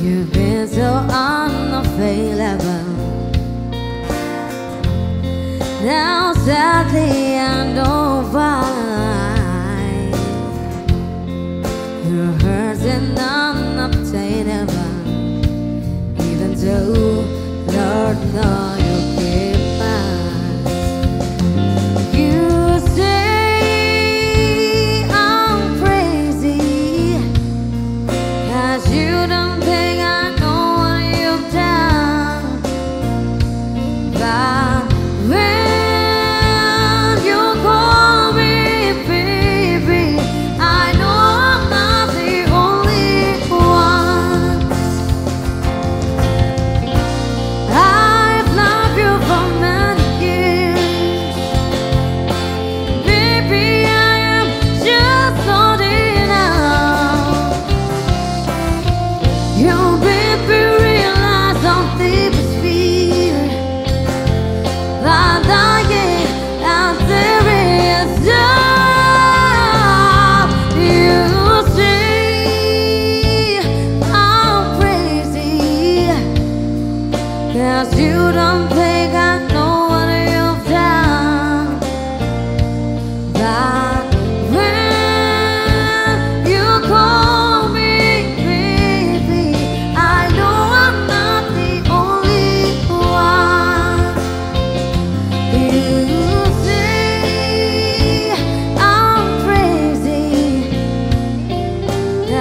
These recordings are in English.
You've been so unavailable. Now sadly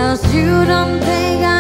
Cause you don't think I